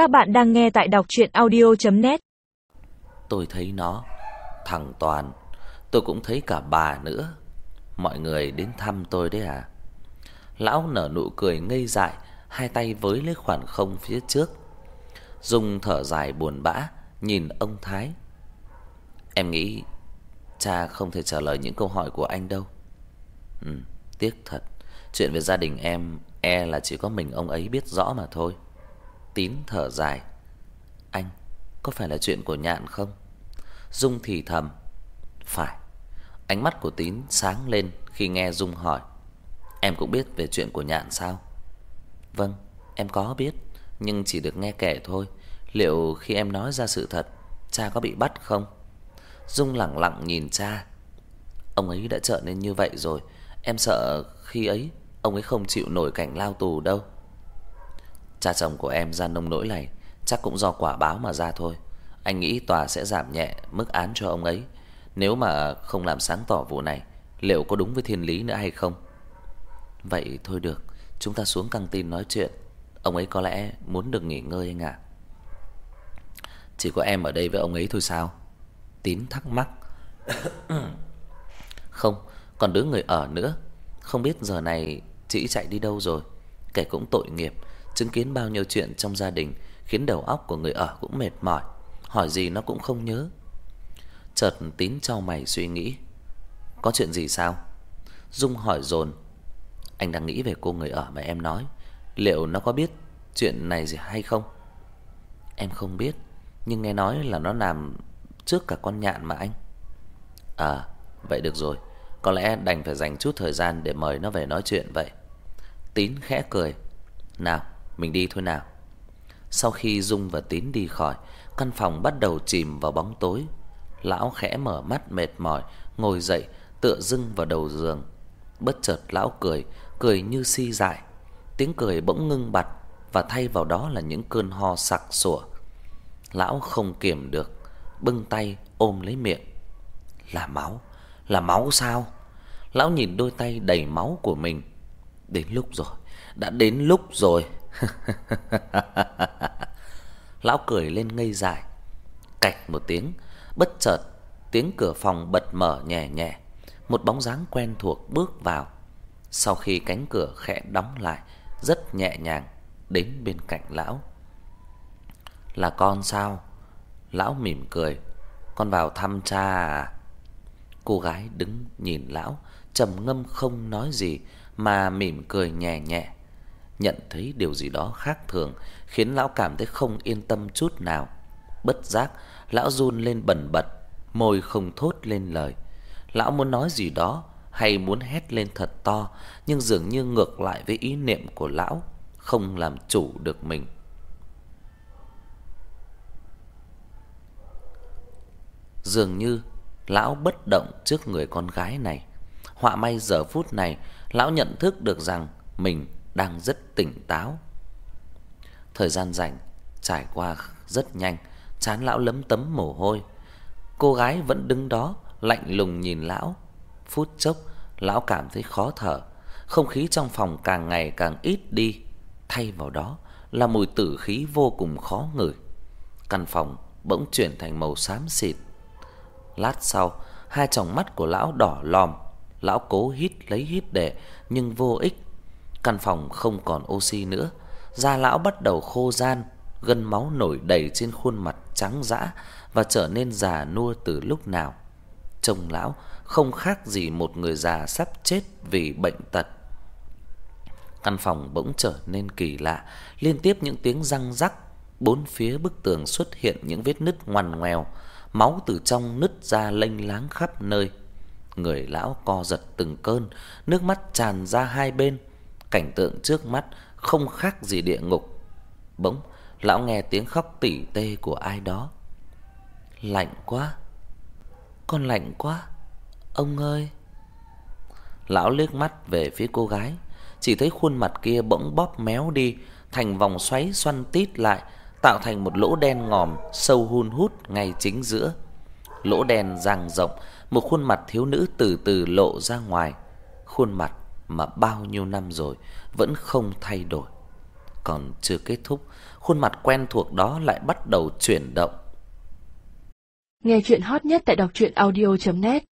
Các bạn đang nghe tại đọc chuyện audio.net Tôi thấy nó, thằng Toàn, tôi cũng thấy cả bà nữa. Mọi người đến thăm tôi đấy à? Lão nở nụ cười ngây dại, hai tay với lấy khoảng không phía trước. Dung thở dài buồn bã, nhìn ông Thái. Em nghĩ cha không thể trả lời những câu hỏi của anh đâu. Ừ, tiếc thật. Chuyện về gia đình em e là chỉ có mình ông ấy biết rõ mà thôi. Tín thở dài. Anh, có phải là chuyện của Nhạn không? Dung thì thầm. Phải. Ánh mắt của Tín sáng lên khi nghe Dung hỏi. Em cũng biết về chuyện của Nhạn sao? Vâng, em có biết, nhưng chỉ được nghe kể thôi. Liệu khi em nói ra sự thật, cha có bị bắt không? Dung lặng lặng nhìn cha. Ông ấy đã trở nên như vậy rồi, em sợ khi ấy ông ấy không chịu nổi cảnh lao tù đâu. Cha chồng của em ra nông nỗi này chắc cũng do quả báo mà ra thôi. Anh nghĩ tòa sẽ giảm nhẹ mức án cho ông ấy nếu mà không làm sáng tỏ vụ này, liệu có đúng với thiên lý nữa hay không? Vậy thôi được, chúng ta xuống căng tin nói chuyện. Ông ấy có lẽ muốn được nghỉ ngơi anh ạ. Chỉ có em ở đây với ông ấy thôi sao? Tín thắc mắc. không, còn đứa người ở nữa, không biết giờ này chị chạy đi đâu rồi. Kẻ cũng tội nghiệp, chứng kiến bao nhiêu chuyện trong gia đình khiến đầu óc của người ở cũng mệt mỏi, hỏi gì nó cũng không nhớ. Chợt Tín chau mày suy nghĩ, có chuyện gì sao? Dung hỏi dồn. Anh đang nghĩ về cô người ở mà em nói, liệu nó có biết chuyện này gì hay không? Em không biết, nhưng nghe nói là nó làm trước cả con nhạn mà anh. À, vậy được rồi, có lẽ đành phải dành chút thời gian để mời nó về nói chuyện vậy. Tín khẽ cười. Nào, mình đi thôi nào. Sau khi Dung và Tín đi khỏi, căn phòng bắt đầu chìm vào bóng tối. Lão khẽ mở mắt mệt mỏi, ngồi dậy, tựa lưng vào đầu giường. Bất chợt lão cười, cười như si dại. Tiếng cười bỗng ngưng bặt và thay vào đó là những cơn ho sặc sủa. Lão không kiềm được, bưng tay ôm lấy miệng. Là máu, là máu sao? Lão nhìn đôi tay đầy máu của mình. Đến lúc rồi, đã đến lúc rồi. Lão cười lên ngây dại. Cạch một tiếng, bất chợt tiếng cửa phòng bật mở nhẹ nhẹ, một bóng dáng quen thuộc bước vào. Sau khi cánh cửa khẽ đóng lại, rất nhẹ nhàng đến bên cạnh lão. "Là con sao?" Lão mỉm cười. "Con vào thăm cha à?" Cô gái đứng nhìn lão, trầm ngâm không nói gì mà mỉm cười nhẹ nhẹ. Nhận thấy điều gì đó khác thường khiến lão cảm thấy không yên tâm chút nào. Bất giác, lão run lên bần bật, môi không thốt lên lời. Lão muốn nói gì đó hay muốn hét lên thật to, nhưng dường như ngược lại với ý niệm của lão, không làm chủ được mình. Dường như lão bất động trước người con gái này. Họa may giờ phút này, lão nhận thức được rằng mình đang rất tỉnh táo. Thời gian rảnh trải qua rất nhanh, trán lão lấm tấm mồ hôi. Cô gái vẫn đứng đó, lạnh lùng nhìn lão. Phút chốc, lão cảm thấy khó thở, không khí trong phòng càng ngày càng ít đi, thay vào đó là mùi tử khí vô cùng khó ngửi. Căn phòng bỗng chuyển thành màu xám xịt. Lát sau, hai tròng mắt của lão đỏ lòm, lão cố hít lấy hít để nhưng vô ích. Căn phòng không còn oxy nữa, da lão bắt đầu khô ran, gân máu nổi đầy trên khuôn mặt trắng dã và trở nên già nua từ lúc nào. Trông lão không khác gì một người già sắp chết vì bệnh tật. Căn phòng bỗng trở nên kỳ lạ, liên tiếp những tiếng răng rắc, bốn phía bức tường xuất hiện những vết nứt ngoằn ngoèo, máu từ trong nứt ra lênh láng khắp nơi. Người lão co giật từng cơn, nước mắt tràn ra hai bên. Cảnh tượng trước mắt không khác gì địa ngục. Bỗng, lão nghe tiếng khóc tỉ tê của ai đó. Lạnh quá. Con lạnh quá. Ông ơi. Lão liếc mắt về phía cô gái, chỉ thấy khuôn mặt kia bỗng bóp méo đi thành vòng xoáy xoăn tít lại, tạo thành một lỗ đen ngòm sâu hun hút ngay chính giữa. Lỗ đen dang rộng, một khuôn mặt thiếu nữ từ từ lộ ra ngoài, khuôn mặt mà bao nhiêu năm rồi vẫn không thay đổi. Còn chưa kết thúc, khuôn mặt quen thuộc đó lại bắt đầu chuyển động. Nghe chuyện hot nhất tại đọc truyện audio net